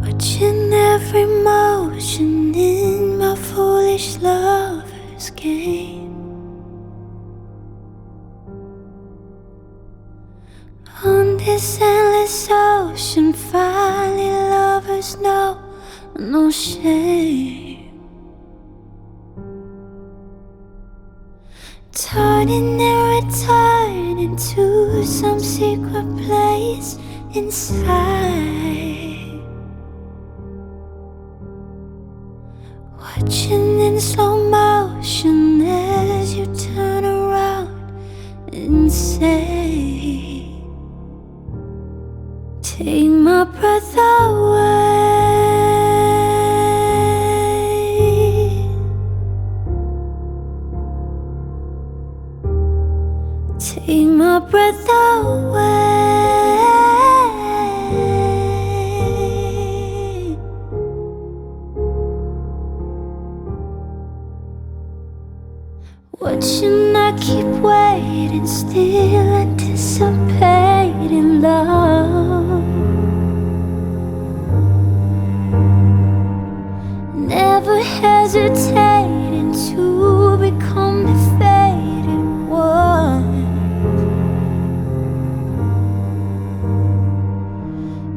Watching every motion in my foolish lover's game. On this endless ocean, finally lovers know no shame. Turning and returning to some secret place inside. Watching in slow motion as you turn around and say, Take my breath away. Take my breath away. Watching, I keep waiting, still anticipating love. Never hesitating to become the faded one.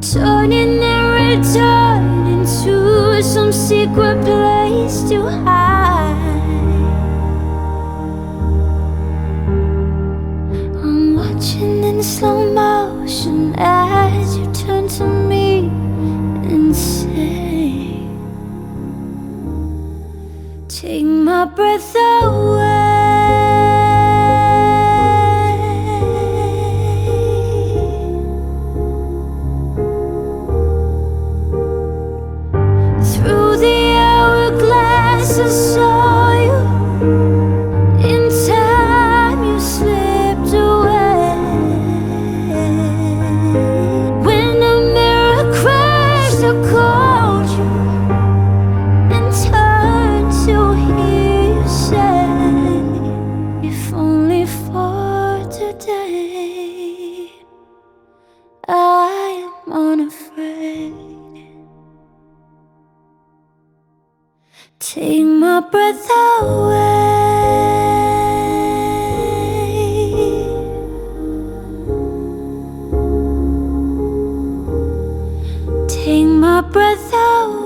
Turning and returning to some secret place to hide. Watching in slow motion as you turn to me and say, Take my breath away. Take my breath away. Take my breath away.